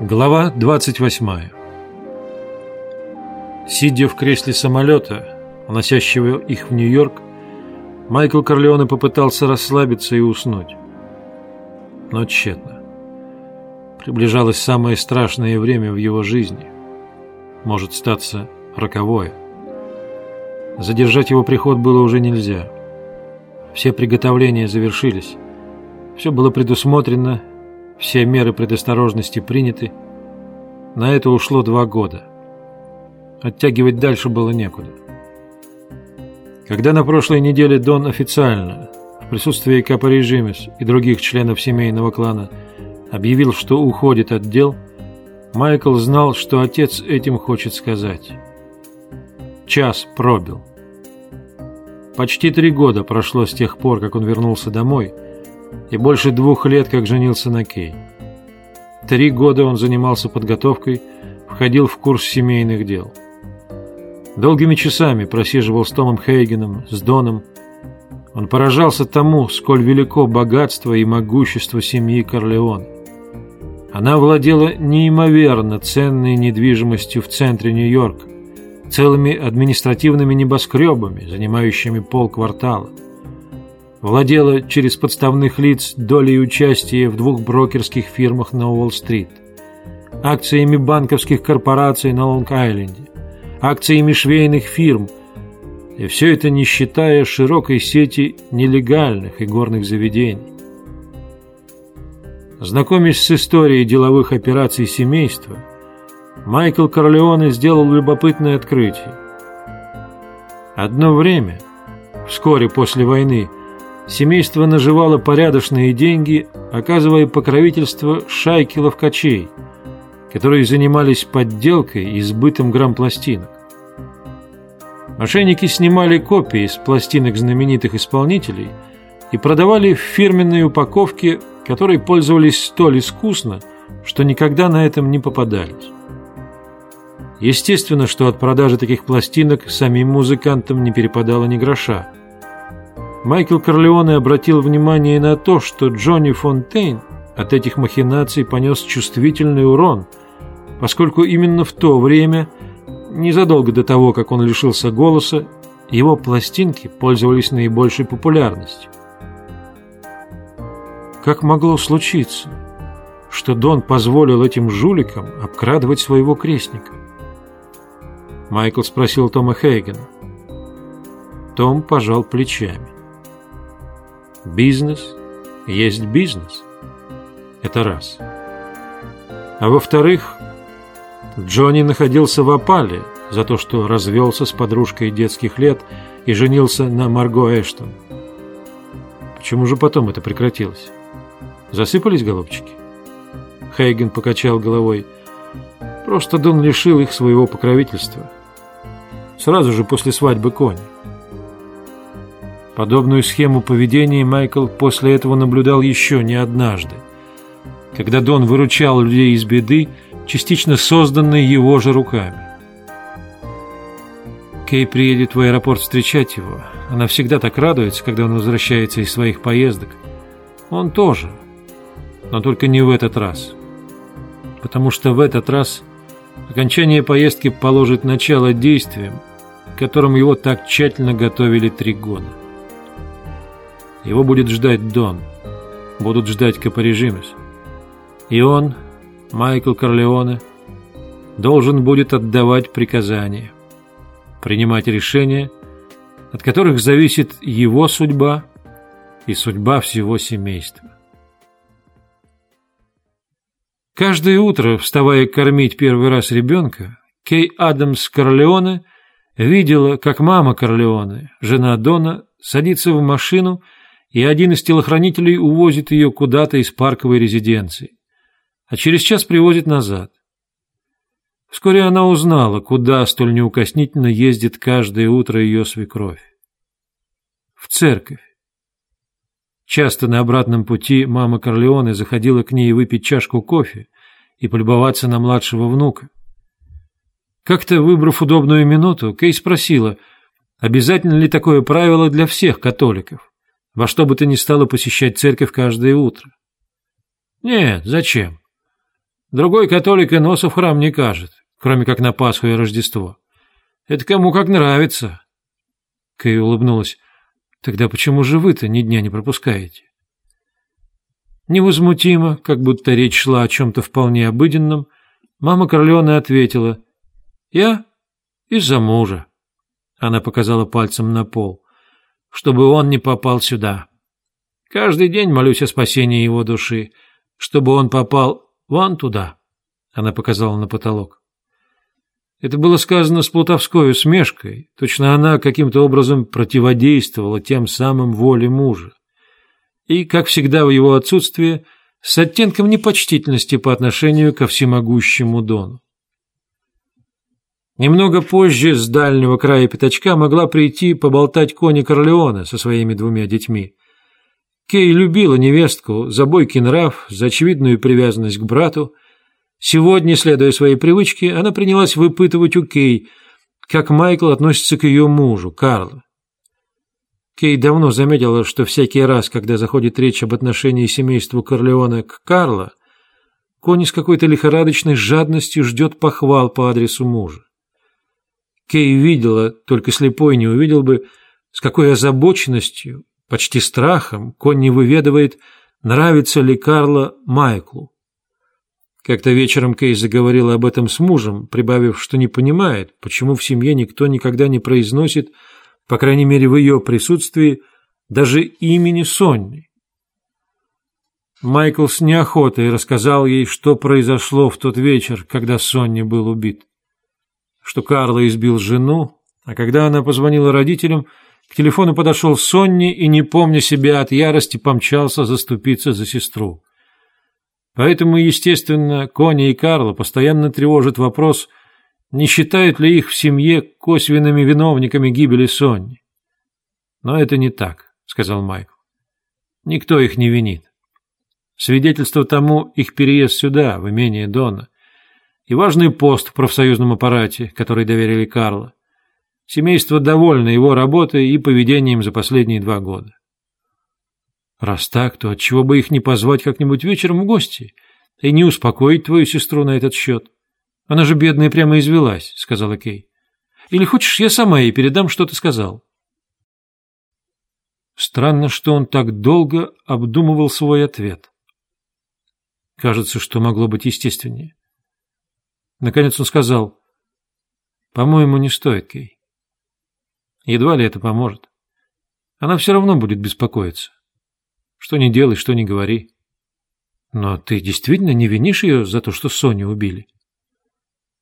Глава 28 Сидя в кресле самолета, уносящего их в Нью-Йорк, Майкл Корлеоне попытался расслабиться и уснуть. Но тщетно. Приближалось самое страшное время в его жизни. Может статься роковое. Задержать его приход было уже нельзя. Все приготовления завершились. Все было предусмотрено все меры предосторожности приняты. На это ушло два года. Оттягивать дальше было некуда. Когда на прошлой неделе Дон официально, в присутствии Капа Режимес и других членов семейного клана, объявил, что уходит от дел, Майкл знал, что отец этим хочет сказать. Час пробил. Почти три года прошло с тех пор, как он вернулся домой – и больше двух лет как женился на Кей. Три года он занимался подготовкой, входил в курс семейных дел. Долгими часами просиживал с Томом Хейгеном, с Доном. Он поражался тому, сколь велико богатство и могущество семьи Корлеон. Она владела неимоверно ценной недвижимостью в центре Нью-Йорка, целыми административными небоскребами, занимающими полквартала владела через подставных лиц долей участия в двух брокерских фирмах на Уолл-стрит, акциями банковских корпораций на Лонг-Айленде, акциями швейных фирм, и все это не считая широкой сети нелегальных и горных заведений. Знакомясь с историей деловых операций семейства, Майкл Корлеоне сделал любопытное открытие. Одно время, вскоре после войны, семейство наживало порядочные деньги, оказывая покровительство шайке ловкачей, которые занимались подделкой и сбытом грамм-пластинок. Мошенники снимали копии с пластинок знаменитых исполнителей и продавали в фирменной упаковке, которой пользовались столь искусно, что никогда на этом не попадались. Естественно, что от продажи таких пластинок самим музыкантам не перепадало ни гроша – Майкл Корлеоне обратил внимание на то, что Джонни Фонтейн от этих махинаций понес чувствительный урон, поскольку именно в то время, незадолго до того, как он лишился голоса, его пластинки пользовались наибольшей популярностью. Как могло случиться, что Дон позволил этим жуликам обкрадывать своего крестника? Майкл спросил Тома Хейгена. Том пожал плечами. Бизнес есть бизнес. Это раз. А во-вторых, Джонни находился в опале за то, что развелся с подружкой детских лет и женился на Марго Эштон. Почему же потом это прекратилось? Засыпались голубчики? Хейген покачал головой. Просто Дон лишил их своего покровительства. Сразу же после свадьбы Кони. Подобную схему поведения Майкл после этого наблюдал еще не однажды, когда Дон выручал людей из беды, частично созданной его же руками. Кей приедет в аэропорт встречать его. Она всегда так радуется, когда он возвращается из своих поездок. Он тоже, но только не в этот раз. Потому что в этот раз окончание поездки положит начало действиям, к которым его так тщательно готовили три года. Его будет ждать Дон. Будут ждать Капорежимес. И он, Майкл Корлеоне, должен будет отдавать приказания, принимать решения, от которых зависит его судьба и судьба всего семейства. Каждое утро, вставая кормить первый раз ребенка, Кей Адамс Корлеоне видела, как мама Корлеоне, жена Дона, садится в машину и один из телохранителей увозит ее куда-то из парковой резиденции, а через час привозит назад. Вскоре она узнала, куда столь неукоснительно ездит каждое утро ее свекровь. В церковь. Часто на обратном пути мама Корлеоне заходила к ней выпить чашку кофе и полюбоваться на младшего внука. Как-то, выбрав удобную минуту, Кей спросила, обязательно ли такое правило для всех католиков во что бы то ни стало посещать церковь каждое утро. Нет, зачем? Другой католик и носа в храм не кажет, кроме как на Пасху и Рождество. Это кому как нравится. Кэй улыбнулась. Тогда почему же вы-то ни дня не пропускаете? Невозмутимо, как будто речь шла о чем-то вполне обыденном, мама Корлеоне ответила. «Я из-за мужа». Она показала пальцем на пол. «Чтобы он не попал сюда. Каждый день молюсь о спасении его души, чтобы он попал вон туда». Она показала на потолок. Это было сказано с плутовской усмешкой. Точно она каким-то образом противодействовала тем самым воле мужа. И, как всегда в его отсутствие, с оттенком непочтительности по отношению ко всемогущему Дону. Немного позже с дальнего края пятачка могла прийти поболтать Кони Корлеона со своими двумя детьми. Кей любила невестку за бойкий нрав, за очевидную привязанность к брату, Сегодня, следуя своей привычке, она принялась выпытывать у Кей, как Майкл относится к ее мужу, Карлу. Кей давно заметила, что всякий раз, когда заходит речь об отношении семейства Корлеона к Карло, Кони с какой-то лихорадочной жадностью ждет похвал по адресу мужа. Кей видела, только слепой не увидел бы, с какой озабоченностью, почти страхом, Конни выведывает, нравится ли Карло Майклу. Как-то вечером Кей заговорила об этом с мужем, прибавив, что не понимает, почему в семье никто никогда не произносит, по крайней мере в ее присутствии, даже имени Сонни. Майкл с неохотой рассказал ей, что произошло в тот вечер, когда Сонни был убит. Что Карла избил жену, а когда она позвонила родителям, к телефону подошел Сонни и, не помня себя от ярости, помчался заступиться за сестру. Поэтому, естественно, Кони и Карла постоянно тревожит вопрос, не считают ли их в семье косвенными виновниками гибели Сонни. Но это не так, сказал Майкл. Никто их не винит. Свидетельство тому их переезд сюда, в имение Дона, и важный пост в профсоюзном аппарате, который доверили Карло. Семейство довольно его работой и поведением за последние два года. Раз так, то отчего бы их не позвать как-нибудь вечером в гости и не успокоить твою сестру на этот счет? Она же бедная прямо извелась, — сказала Кей. Или хочешь, я сама ей передам, что ты сказал? Странно, что он так долго обдумывал свой ответ. Кажется, что могло быть естественнее. Наконец он сказал, «По-моему, не стоит, Кей. Едва ли это поможет. Она все равно будет беспокоиться. Что не делай, что не говори. Но ты действительно не винишь ее за то, что Соню убили?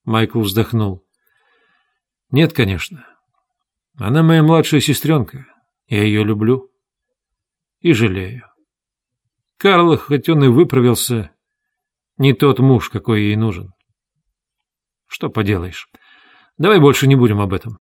Майкл вздохнул. Нет, конечно. Она моя младшая сестренка. Я ее люблю. И жалею. Карл, хоть он и выправился, не тот муж, какой ей нужен. Что поделаешь. Давай больше не будем об этом.